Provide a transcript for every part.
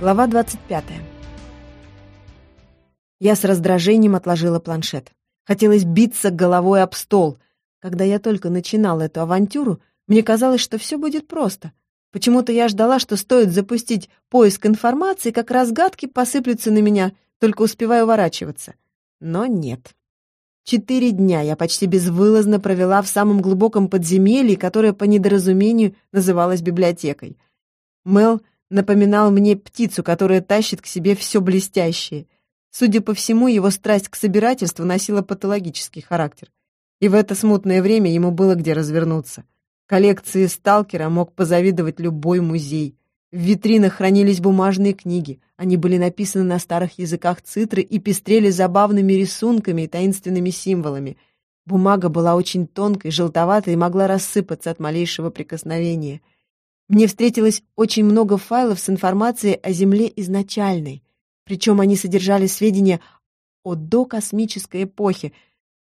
Глава 25. Я с раздражением отложила планшет. Хотелось биться головой об стол. Когда я только начинала эту авантюру, мне казалось, что все будет просто. Почему-то я ждала, что стоит запустить поиск информации, как разгадки посыплются на меня, только успеваю уворачиваться. Но нет. Четыре дня я почти безвылазно провела в самом глубоком подземелье, которое по недоразумению называлось библиотекой. Мел напоминал мне птицу, которая тащит к себе все блестящее. Судя по всему, его страсть к собирательству носила патологический характер. И в это смутное время ему было где развернуться. Коллекции сталкера мог позавидовать любой музей. В витринах хранились бумажные книги. Они были написаны на старых языках цитры и пестрели забавными рисунками и таинственными символами. Бумага была очень тонкой, желтоватой и могла рассыпаться от малейшего прикосновения — мне встретилось очень много файлов с информацией о Земле изначальной, причем они содержали сведения о докосмической эпохе,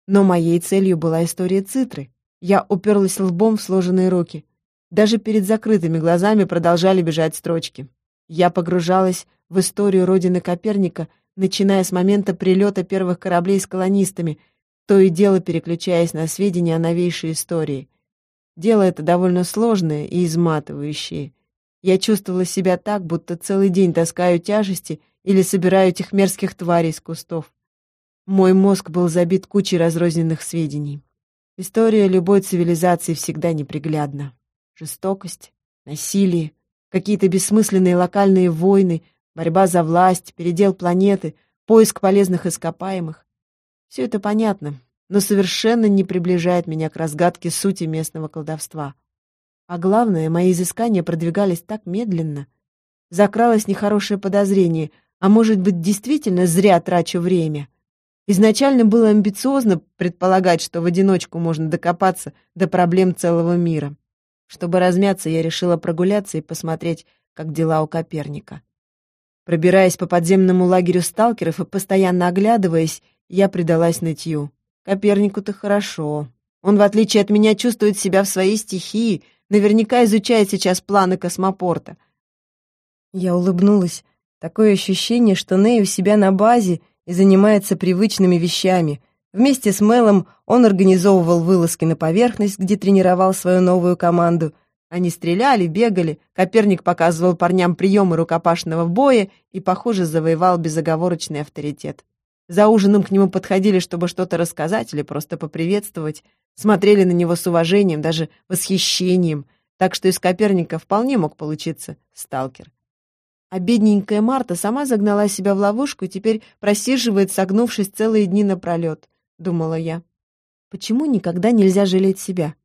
но моей целью была история Цитры. Я уперлась лбом в сложенные руки. Даже перед закрытыми глазами продолжали бежать строчки. Я погружалась в историю родины Коперника, начиная с момента прилета первых кораблей с колонистами, то и дело переключаясь на сведения о новейшей истории — Дело это довольно сложное и изматывающее. Я чувствовала себя так, будто целый день таскаю тяжести или собираю этих мерзких тварей из кустов. Мой мозг был забит кучей разрозненных сведений. История любой цивилизации всегда неприглядна. Жестокость, насилие, какие-то бессмысленные локальные войны, борьба за власть, передел планеты, поиск полезных ископаемых. Все это понятно, но совершенно не приближает меня к разгадке сути местного колдовства. А главное, мои изыскания продвигались так медленно. Закралось нехорошее подозрение, а может быть, действительно зря трачу время. Изначально было амбициозно предполагать, что в одиночку можно докопаться до проблем целого мира. Чтобы размяться, я решила прогуляться и посмотреть, как дела у Коперника. Пробираясь по подземному лагерю сталкеров и постоянно оглядываясь, я предалась нытью. Копернику-то хорошо. Он, в отличие от меня, чувствует себя в своей стихии, наверняка изучает сейчас планы космопорта. Я улыбнулась. Такое ощущение, что Нэй у себя на базе и занимается привычными вещами. Вместе с Мелом он организовывал вылазки на поверхность, где тренировал свою новую команду. Они стреляли, бегали, Коперник показывал парням приемы рукопашного боя и, похоже, завоевал безоговорочный авторитет. За ужином к нему подходили, чтобы что-то рассказать или просто поприветствовать, смотрели на него с уважением, даже восхищением, так что из Коперника вполне мог получиться сталкер. А бедненькая Марта сама загнала себя в ловушку и теперь просиживает, согнувшись целые дни напролет, думала я. Почему никогда нельзя жалеть себя?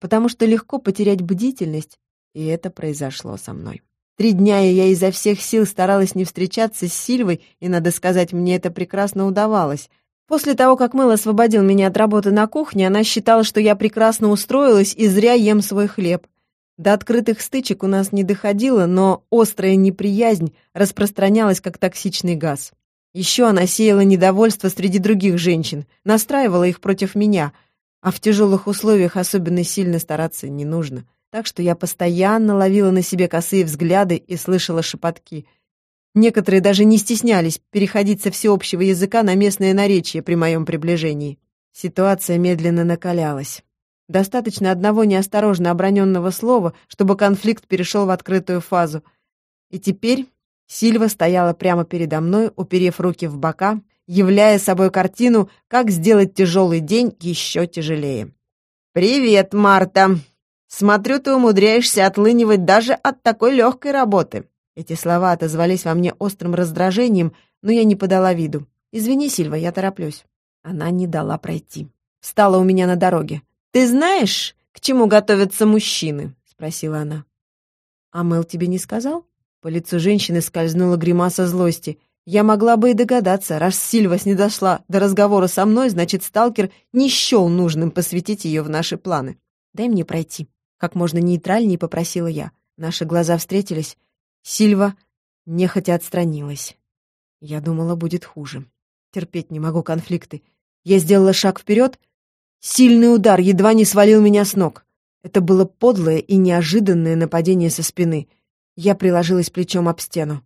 Потому что легко потерять бдительность, и это произошло со мной. Три дня я изо всех сил старалась не встречаться с Сильвой, и, надо сказать, мне это прекрасно удавалось. После того, как Мэл освободил меня от работы на кухне, она считала, что я прекрасно устроилась и зря ем свой хлеб. До открытых стычек у нас не доходило, но острая неприязнь распространялась как токсичный газ. Еще она сеяла недовольство среди других женщин, настраивала их против меня, а в тяжелых условиях особенно сильно стараться не нужно так что я постоянно ловила на себе косые взгляды и слышала шепотки. Некоторые даже не стеснялись переходить со всеобщего языка на местное наречие при моем приближении. Ситуация медленно накалялась. Достаточно одного неосторожно оброненного слова, чтобы конфликт перешел в открытую фазу. И теперь Сильва стояла прямо передо мной, уперев руки в бока, являя собой картину, как сделать тяжелый день еще тяжелее. «Привет, Марта!» Смотрю, ты умудряешься отлынивать даже от такой легкой работы». Эти слова отозвались во мне острым раздражением, но я не подала виду. «Извини, Сильва, я тороплюсь». Она не дала пройти. Встала у меня на дороге. «Ты знаешь, к чему готовятся мужчины?» — спросила она. «А Мэл тебе не сказал?» По лицу женщины скользнула гримаса злости. Я могла бы и догадаться, раз Сильва снизошла до разговора со мной, значит, сталкер не счел нужным посвятить ее в наши планы. «Дай мне пройти», как можно нейтральнее попросила я. Наши глаза встретились. Сильва нехотя отстранилась. Я думала, будет хуже. Терпеть не могу конфликты. Я сделала шаг вперед. Сильный удар едва не свалил меня с ног. Это было подлое и неожиданное нападение со спины. Я приложилась плечом об стену.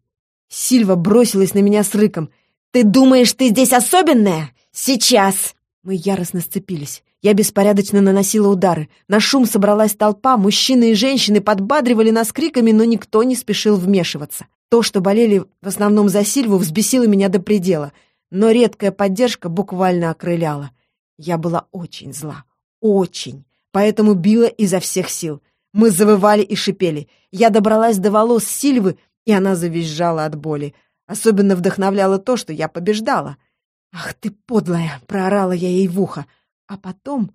Сильва бросилась на меня с рыком. «Ты думаешь, ты здесь особенная? Сейчас!» Мы яростно сцепились. Я беспорядочно наносила удары. На шум собралась толпа, мужчины и женщины подбадривали нас криками, но никто не спешил вмешиваться. То, что болели в основном за Сильву, взбесило меня до предела, но редкая поддержка буквально окрыляла. Я была очень зла. Очень. Поэтому била изо всех сил. Мы завывали и шипели. Я добралась до волос Сильвы, и она завизжала от боли. Особенно вдохновляло то, что я побеждала. «Ах ты, подлая!» — проорала я ей в ухо. А потом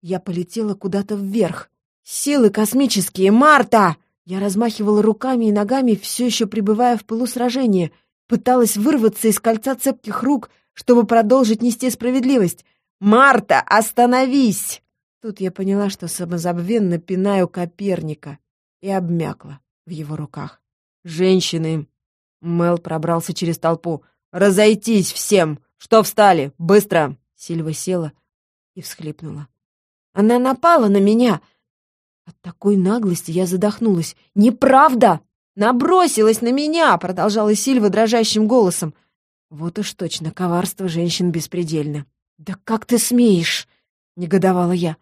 я полетела куда-то вверх. «Силы космические! Марта!» Я размахивала руками и ногами, все еще пребывая в пылу сражения. Пыталась вырваться из кольца цепких рук, чтобы продолжить нести справедливость. «Марта, остановись!» Тут я поняла, что самозабвенно пинаю Коперника и обмякла в его руках. «Женщины!» Мел пробрался через толпу. «Разойтись всем! Что встали? Быстро!» Сильва села и всхлипнула. «Она напала на меня!» От такой наглости я задохнулась. «Неправда! Набросилась на меня!» Продолжала Сильва дрожащим голосом. Вот уж точно, коварство женщин беспредельно. «Да как ты смеешь?» — негодовала я.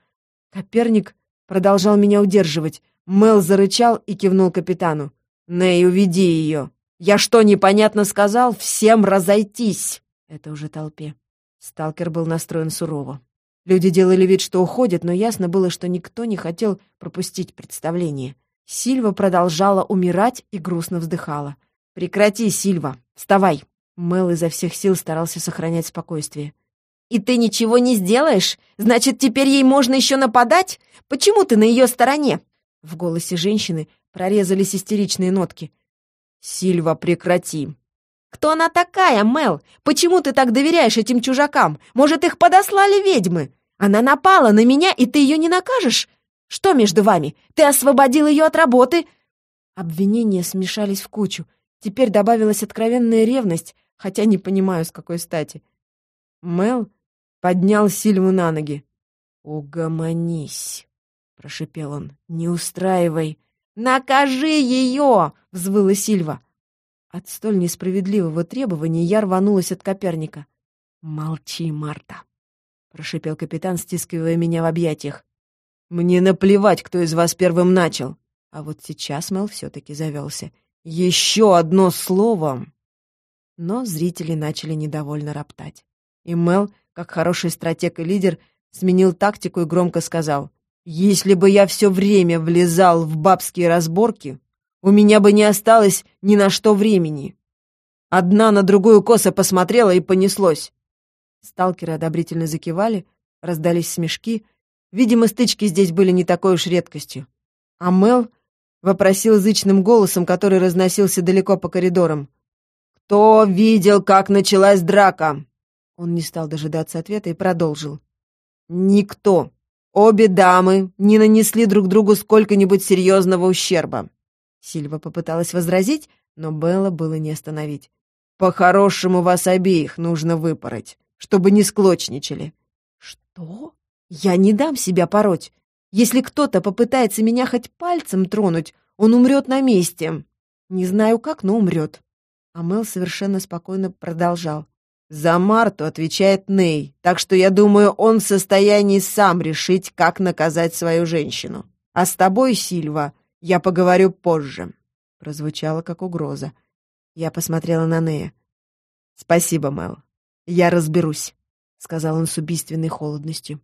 Коперник продолжал меня удерживать. Мел зарычал и кивнул капитану. «Ней, уведи ее!» «Я что, непонятно сказал? Всем разойтись!» Это уже толпе. Сталкер был настроен сурово. Люди делали вид, что уходят, но ясно было, что никто не хотел пропустить представление. Сильва продолжала умирать и грустно вздыхала. «Прекрати, Сильва! Вставай!» Мел изо всех сил старался сохранять спокойствие. «И ты ничего не сделаешь? Значит, теперь ей можно еще нападать? Почему ты на ее стороне?» В голосе женщины прорезались истеричные нотки. «Сильва, прекрати!» «Кто она такая, Мел? Почему ты так доверяешь этим чужакам? Может, их подослали ведьмы? Она напала на меня, и ты ее не накажешь? Что между вами? Ты освободил ее от работы?» Обвинения смешались в кучу. Теперь добавилась откровенная ревность, хотя не понимаю, с какой стати. Мел поднял Сильву на ноги. «Угомонись», — прошипел он, — «не устраивай». «Накажи ее!» — взвыла Сильва. От столь несправедливого требования я рванулась от Коперника. «Молчи, Марта», — прошипел капитан, стискивая меня в объятиях. «Мне наплевать, кто из вас первым начал». А вот сейчас Мел все-таки завелся. «Еще одно слово!» Но зрители начали недовольно роптать. И Мел, как хороший стратег и лидер, сменил тактику и громко сказал, «Если бы я все время влезал в бабские разборки, у меня бы не осталось ни на что времени. Одна на другую косо посмотрела и понеслось». Сталкеры одобрительно закивали, раздались смешки. Видимо, стычки здесь были не такой уж редкостью. А Мел вопросил зычным голосом, который разносился далеко по коридорам. «Кто видел, как началась драка?» Он не стал дожидаться ответа и продолжил. «Никто. Обе дамы не нанесли друг другу сколько-нибудь серьезного ущерба». Сильва попыталась возразить, но Белла было не остановить. «По-хорошему вас обеих нужно выпороть, чтобы не склочничали». «Что? Я не дам себя пороть. Если кто-то попытается меня хоть пальцем тронуть, он умрет на месте. Не знаю как, но умрет». А Мел совершенно спокойно продолжал. За Марту отвечает Ней, так что я думаю, он в состоянии сам решить, как наказать свою женщину. А с тобой, Сильва, я поговорю позже. Прозвучало как угроза. Я посмотрела на Нея. Спасибо, Мэл. Я разберусь, сказал он с убийственной холодностью.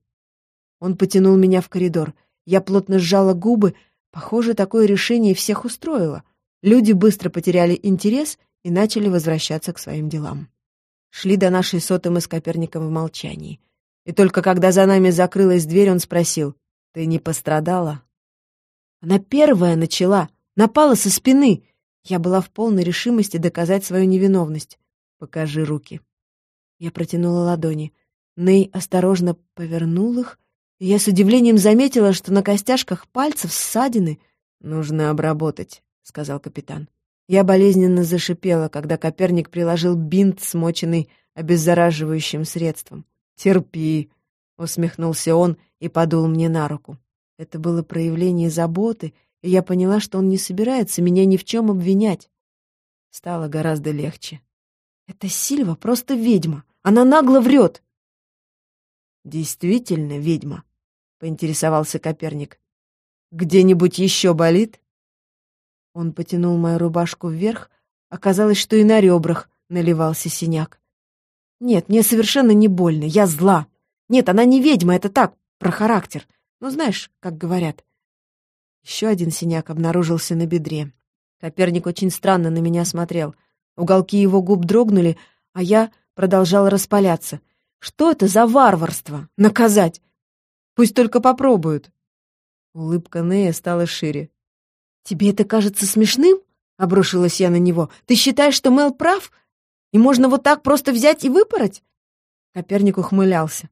Он потянул меня в коридор. Я плотно сжала губы. Похоже, такое решение всех устроило. Люди быстро потеряли интерес и начали возвращаться к своим делам шли до нашей соты мы с Коперником в молчании. И только когда за нами закрылась дверь, он спросил, «Ты не пострадала?» Она первая начала, напала со спины. Я была в полной решимости доказать свою невиновность. «Покажи руки». Я протянула ладони. Ней осторожно повернул их, и я с удивлением заметила, что на костяшках пальцев ссадины. «Нужно обработать», — сказал капитан. Я болезненно зашипела, когда Коперник приложил бинт, смоченный обеззараживающим средством. «Терпи!» — усмехнулся он и подул мне на руку. Это было проявление заботы, и я поняла, что он не собирается меня ни в чем обвинять. Стало гораздо легче. «Это Сильва просто ведьма. Она нагло врет!» «Действительно ведьма?» — поинтересовался Коперник. «Где-нибудь еще болит?» Он потянул мою рубашку вверх. Оказалось, что и на ребрах наливался синяк. «Нет, мне совершенно не больно. Я зла. Нет, она не ведьма, это так, про характер. Ну, знаешь, как говорят». Еще один синяк обнаружился на бедре. Коперник очень странно на меня смотрел. Уголки его губ дрогнули, а я продолжал распаляться. «Что это за варварство? Наказать? Пусть только попробуют». Улыбка Нея стала шире. «Тебе это кажется смешным?» — обрушилась я на него. «Ты считаешь, что Мел прав? И можно вот так просто взять и выпороть?» Коперник ухмылялся.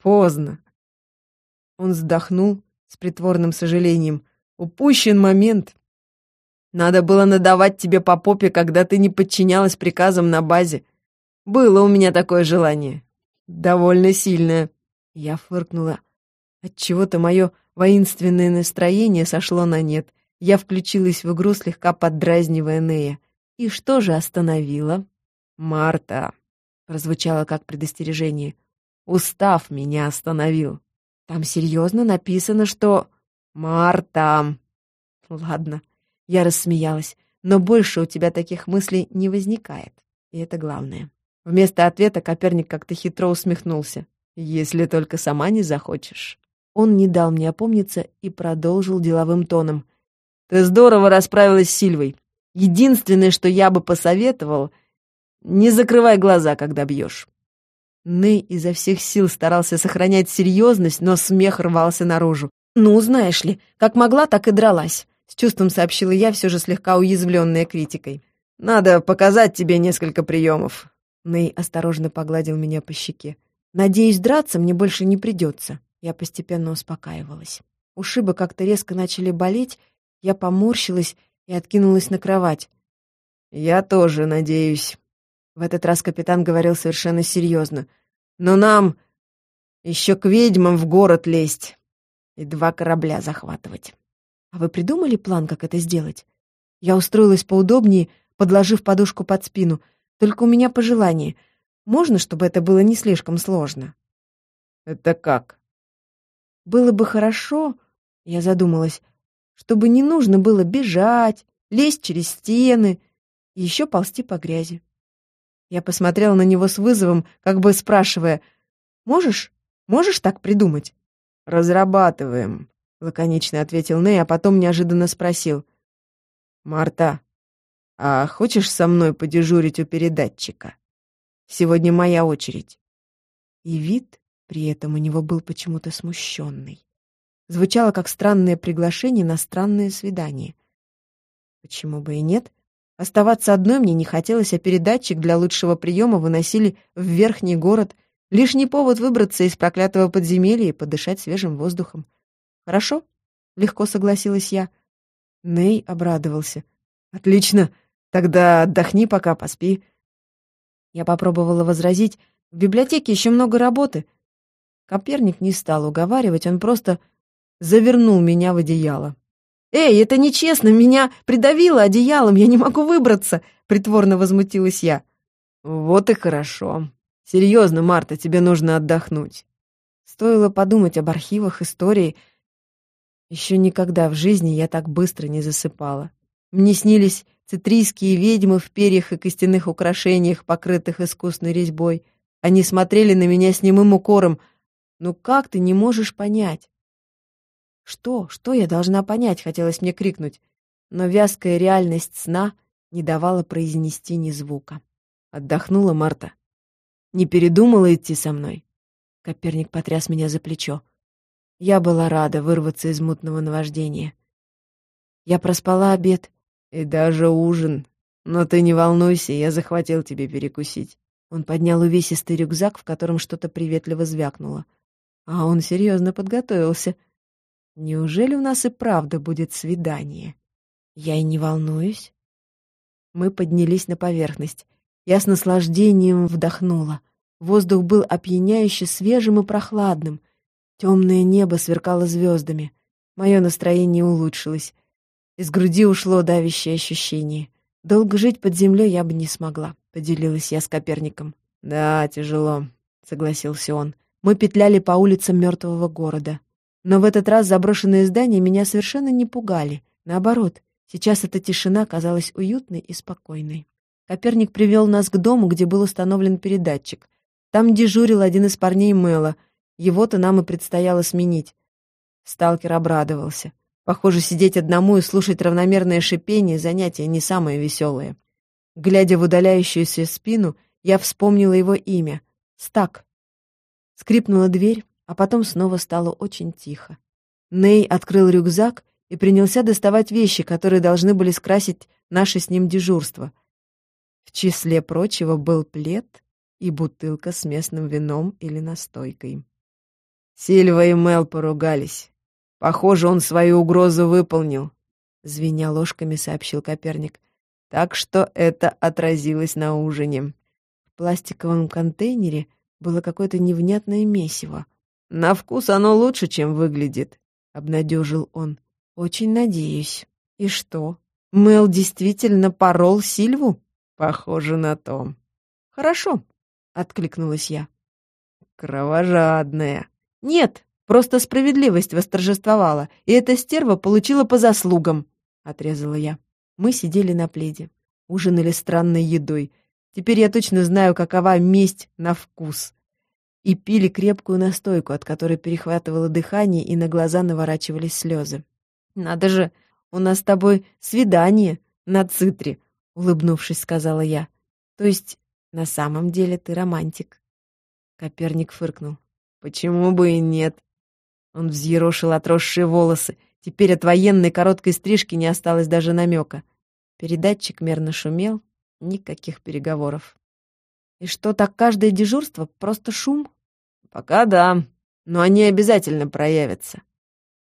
«Поздно». Он вздохнул с притворным сожалением. «Упущен момент. Надо было надавать тебе по попе, когда ты не подчинялась приказам на базе. Было у меня такое желание. Довольно сильное». Я фыркнула. Отчего-то мое воинственное настроение сошло на нет. Я включилась в игру, слегка поддразнивая Нея. И что же остановило? «Марта», — прозвучало как предостережение, — «устав меня остановил». Там серьезно написано, что... «Марта!» «Ладно», — я рассмеялась, «но больше у тебя таких мыслей не возникает, и это главное». Вместо ответа Коперник как-то хитро усмехнулся. «Если только сама не захочешь». Он не дал мне опомниться и продолжил деловым тоном. «Ты здорово расправилась с Сильвой. Единственное, что я бы посоветовал, не закрывай глаза, когда бьешь. Ней изо всех сил старался сохранять серьезность, но смех рвался наружу. «Ну, знаешь ли, как могла, так и дралась», — с чувством сообщила я, все же слегка уязвленная критикой. «Надо показать тебе несколько приемов». Ней осторожно погладил меня по щеке. «Надеюсь, драться мне больше не придется». Я постепенно успокаивалась. Ушибы как-то резко начали болеть, я поморщилась и откинулась на кровать. «Я тоже надеюсь». В этот раз капитан говорил совершенно серьезно. «Но нам еще к ведьмам в город лезть и два корабля захватывать». «А вы придумали план, как это сделать?» Я устроилась поудобнее, подложив подушку под спину. Только у меня пожелание. Можно, чтобы это было не слишком сложно? «Это как?» «Было бы хорошо», — я задумалась, «чтобы не нужно было бежать, лезть через стены и еще ползти по грязи. Я посмотрела на него с вызовом, как бы спрашивая, «Можешь? Можешь так придумать?» «Разрабатываем», — лаконично ответил Ней, а потом неожиданно спросил. «Марта, а хочешь со мной подежурить у передатчика? Сегодня моя очередь». И вид при этом у него был почему-то смущенный. Звучало как странное приглашение на странное свидание. Почему бы и нет? Оставаться одной мне не хотелось, а передатчик для лучшего приема выносили в верхний город. Лишний повод выбраться из проклятого подземелья и подышать свежим воздухом. «Хорошо», — легко согласилась я. Ней обрадовался. «Отлично. Тогда отдохни пока, поспи». Я попробовала возразить. В библиотеке еще много работы. Коперник не стал уговаривать, он просто завернул меня в одеяло. «Эй, это нечестно, меня придавило одеялом, я не могу выбраться!» — притворно возмутилась я. «Вот и хорошо. Серьезно, Марта, тебе нужно отдохнуть». Стоило подумать об архивах истории. Еще никогда в жизни я так быстро не засыпала. Мне снились цитрийские ведьмы в перьях и костяных украшениях, покрытых искусной резьбой. Они смотрели на меня с немым укором. «Ну как ты не можешь понять? Что, что я должна понять, хотелось мне крикнуть, но вязкая реальность сна не давала произнести ни звука. Отдохнула Марта. Не передумала идти со мной? Коперник потряс меня за плечо. Я была рада вырваться из мутного наваждения. Я проспала обед и даже ужин. Но ты не волнуйся, я захватил тебе перекусить. Он поднял увесистый рюкзак, в котором что-то приветливо звякнуло. А он серьезно подготовился. Неужели у нас и правда будет свидание? Я и не волнуюсь. Мы поднялись на поверхность. Я с наслаждением вдохнула. Воздух был опьяняюще свежим и прохладным. Темное небо сверкало звездами. Мое настроение улучшилось. Из груди ушло давящее ощущение. Долго жить под землей я бы не смогла, поделилась я с Коперником. Да, тяжело, согласился он. Мы петляли по улицам мертвого города. Но в этот раз заброшенные здания меня совершенно не пугали. Наоборот, сейчас эта тишина казалась уютной и спокойной. Коперник привел нас к дому, где был установлен передатчик. Там дежурил один из парней Мэла. Его-то нам и предстояло сменить. Сталкер обрадовался. Похоже, сидеть одному и слушать равномерное шипение — занятие не самое веселое. Глядя в удаляющуюся спину, я вспомнила его имя — Стак. Скрипнула дверь, а потом снова стало очень тихо. Ней открыл рюкзак и принялся доставать вещи, которые должны были скрасить наше с ним дежурство. В числе прочего был плед и бутылка с местным вином или настойкой. Сильва и Мел поругались. Похоже, он свою угрозу выполнил, — звеня ложками сообщил Коперник. Так что это отразилось на ужине. В пластиковом контейнере было какое-то невнятное месиво. «На вкус оно лучше, чем выглядит», — обнадежил он. «Очень надеюсь. И что, Мел действительно порол Сильву?» «Похоже на то». «Хорошо», — откликнулась я. «Кровожадная». «Нет, просто справедливость восторжествовала, и эта стерва получила по заслугам», — отрезала я. Мы сидели на пледе, ужинали странной едой. Теперь я точно знаю, какова месть на вкус и пили крепкую настойку, от которой перехватывало дыхание и на глаза наворачивались слезы. «Надо же, у нас с тобой свидание на цитре», — улыбнувшись, сказала я. «То есть на самом деле ты романтик?» Коперник фыркнул. «Почему бы и нет?» Он взъерошил отросшие волосы. Теперь от военной короткой стрижки не осталось даже намека. Передатчик мерно шумел, никаких переговоров. «И что, так каждое дежурство? Просто шум?» «Пока да, но они обязательно проявятся».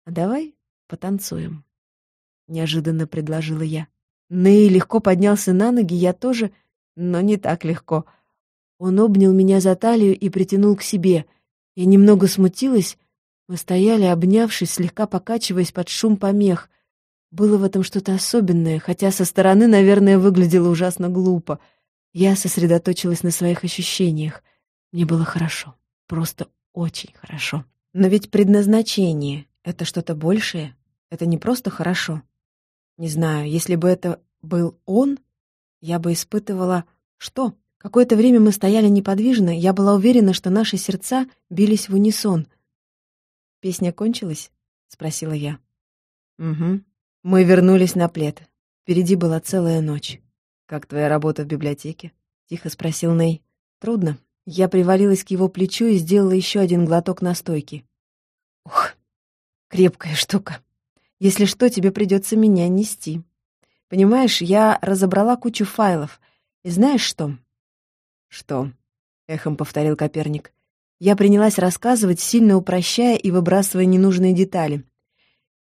«А давай потанцуем», — неожиданно предложила я. Ней легко поднялся на ноги, я тоже, но не так легко. Он обнял меня за талию и притянул к себе. Я немного смутилась. Мы стояли, обнявшись, слегка покачиваясь под шум помех. Было в этом что-то особенное, хотя со стороны, наверное, выглядело ужасно глупо. Я сосредоточилась на своих ощущениях. Мне было хорошо. Просто очень хорошо. Но ведь предназначение — это что-то большее. Это не просто хорошо. Не знаю, если бы это был он, я бы испытывала... Что? Какое-то время мы стояли неподвижно, я была уверена, что наши сердца бились в унисон. «Песня кончилась?» — спросила я. «Угу». Мы вернулись на плед. Впереди была целая ночь. «Как твоя работа в библиотеке?» — тихо спросил Ней. «Трудно. Я привалилась к его плечу и сделала еще один глоток настойки. Ух, крепкая штука. Если что, тебе придется меня нести. Понимаешь, я разобрала кучу файлов. И знаешь что? Что? Эхом повторил Коперник. Я принялась рассказывать, сильно упрощая и выбрасывая ненужные детали.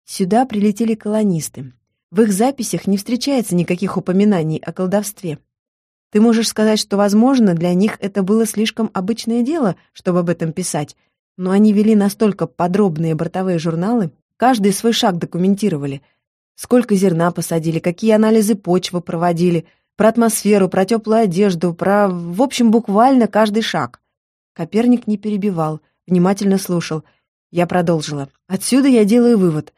Сюда прилетели колонисты. В их записях не встречается никаких упоминаний о колдовстве. Ты можешь сказать, что, возможно, для них это было слишком обычное дело, чтобы об этом писать, но они вели настолько подробные бортовые журналы, каждый свой шаг документировали. Сколько зерна посадили, какие анализы почвы проводили, про атмосферу, про теплую одежду, про, в общем, буквально каждый шаг. Коперник не перебивал, внимательно слушал. Я продолжила. Отсюда я делаю вывод.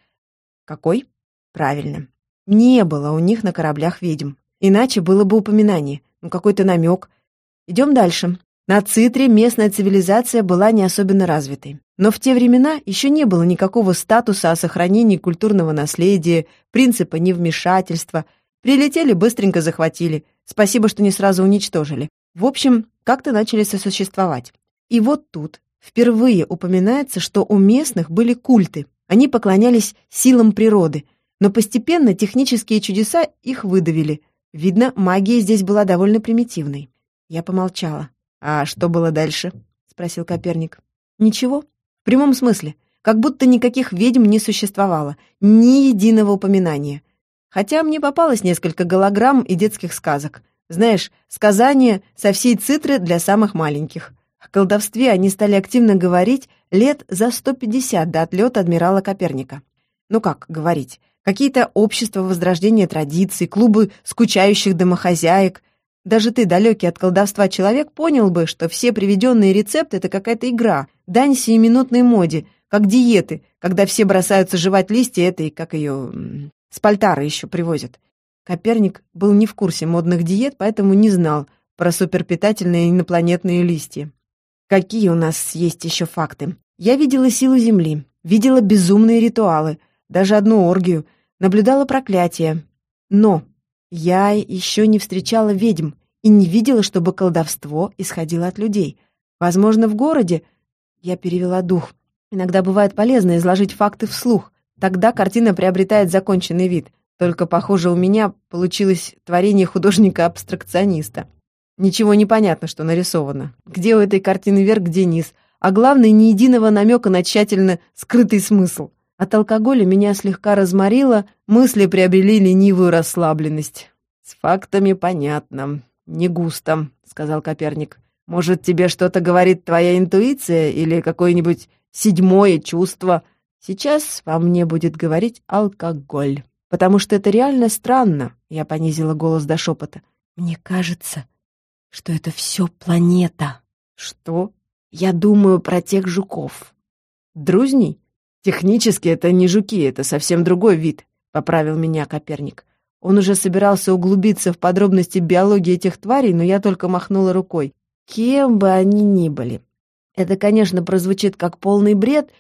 Какой? Правильно. Не было у них на кораблях ведьм. Иначе было бы упоминание ну, какой-то намек. Идем дальше. На Цитре местная цивилизация была не особенно развитой. Но в те времена еще не было никакого статуса о сохранении культурного наследия, принципа невмешательства. Прилетели, быстренько захватили. Спасибо, что не сразу уничтожили. В общем, как-то начали сосуществовать. И вот тут впервые упоминается, что у местных были культы. Они поклонялись силам природы, но постепенно технические чудеса их выдавили – Видно, магия здесь была довольно примитивной. Я помолчала. «А что было дальше?» — спросил Коперник. «Ничего. В прямом смысле. Как будто никаких ведьм не существовало. Ни единого упоминания. Хотя мне попалось несколько голограмм и детских сказок. Знаешь, сказания со всей цитры для самых маленьких. О колдовстве они стали активно говорить лет за 150 до отлета адмирала Коперника. Ну как говорить? Какие-то общества возрождения традиций, клубы скучающих домохозяек. Даже ты, далекий от колдовства человек, понял бы, что все приведенные рецепты — это какая-то игра, дань сиюминутной моде, как диеты, когда все бросаются жевать листья этой, как ее, спальтары еще привозят. Коперник был не в курсе модных диет, поэтому не знал про суперпитательные инопланетные листья. Какие у нас есть еще факты? Я видела силу Земли, видела безумные ритуалы, даже одну оргию, наблюдала проклятие. Но я еще не встречала ведьм и не видела, чтобы колдовство исходило от людей. Возможно, в городе... Я перевела дух. Иногда бывает полезно изложить факты вслух. Тогда картина приобретает законченный вид. Только, похоже, у меня получилось творение художника-абстракциониста. Ничего не понятно, что нарисовано. Где у этой картины верх, где низ. А главное, ни единого намека на тщательно скрытый смысл. От алкоголя меня слегка разморило, мысли приобрели ленивую расслабленность. «С фактами понятно. Не густо», — сказал Коперник. «Может, тебе что-то говорит твоя интуиция или какое-нибудь седьмое чувство? Сейчас во мне будет говорить алкоголь» потому что это реально странно», — я понизила голос до шепота. «Мне кажется, что это все планета». «Что?» «Я думаю про тех жуков». «Друзней? Технически это не жуки, это совсем другой вид», — поправил меня Коперник. Он уже собирался углубиться в подробности биологии этих тварей, но я только махнула рукой. Кем бы они ни были. Это, конечно, прозвучит как полный бред —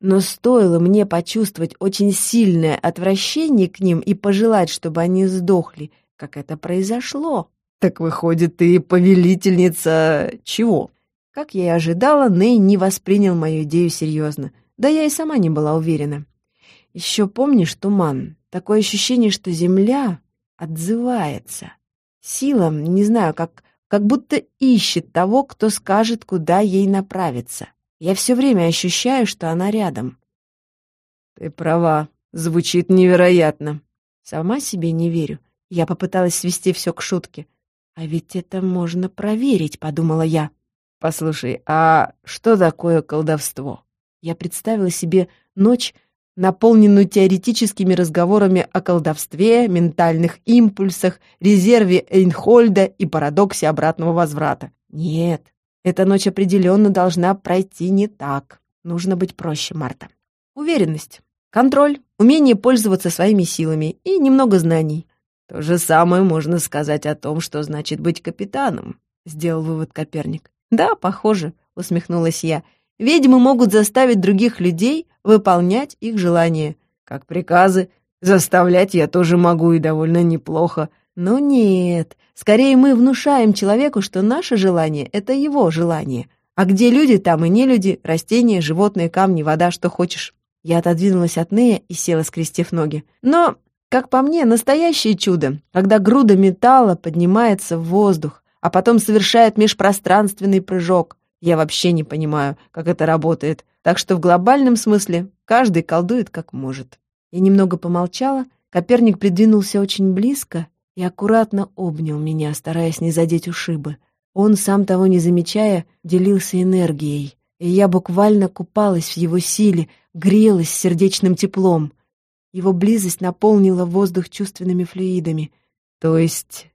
но стоило мне почувствовать очень сильное отвращение к ним и пожелать, чтобы они сдохли, как это произошло. Так выходит, ты повелительница чего? Как я и ожидала, Ней не воспринял мою идею серьезно. Да я и сама не была уверена. Еще помнишь туман? Такое ощущение, что земля отзывается. Сила, не знаю, как, как будто ищет того, кто скажет, куда ей направиться. Я все время ощущаю, что она рядом. Ты права, звучит невероятно. Сама себе не верю. Я попыталась свести все к шутке. А ведь это можно проверить, подумала я. Послушай, а что такое колдовство? Я представила себе ночь, наполненную теоретическими разговорами о колдовстве, ментальных импульсах, резерве Эйнхольда и парадоксе обратного возврата. Нет, эта ночь определенно должна пройти не так. Нужно быть проще, Марта. Уверенность, контроль, умение пользоваться своими силами и немного знаний. То же самое можно сказать о том, что значит быть капитаном, сделал вывод Коперник. Да, похоже, усмехнулась я. Ведьмы могут заставить других людей выполнять их желания. Как приказы, заставлять я тоже могу и довольно неплохо. Но нет, скорее мы внушаем человеку, что наше желание — это его желание. А где люди, там и не люди, растения, животные, камни, вода, что хочешь. Я отодвинулась от Нея и села, скрестив ноги. Но, как по мне, настоящее чудо, когда груда металла поднимается в воздух, а потом совершает межпространственный прыжок. Я вообще не понимаю, как это работает, так что в глобальном смысле каждый колдует как может. Я немного помолчала, Коперник придвинулся очень близко и аккуратно обнял меня, стараясь не задеть ушибы. Он, сам того не замечая, делился энергией, и я буквально купалась в его силе, грелась сердечным теплом. Его близость наполнила воздух чувственными флюидами. «То есть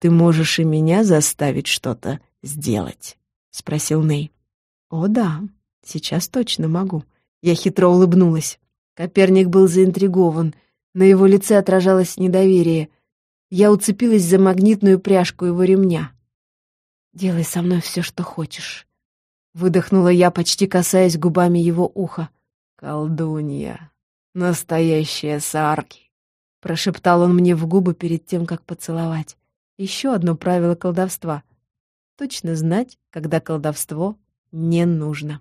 ты можешь и меня заставить что-то сделать?» — спросил Ней. «О да, сейчас точно могу». Я хитро улыбнулась. Коперник был заинтригован. На его лице отражалось недоверие — я уцепилась за магнитную пряжку его ремня. «Делай со мной все, что хочешь», — выдохнула я, почти касаясь губами его уха. «Колдунья, настоящая Сарки», — прошептал он мне в губы перед тем, как поцеловать. Еще одно правило колдовства — точно знать, когда колдовство не нужно.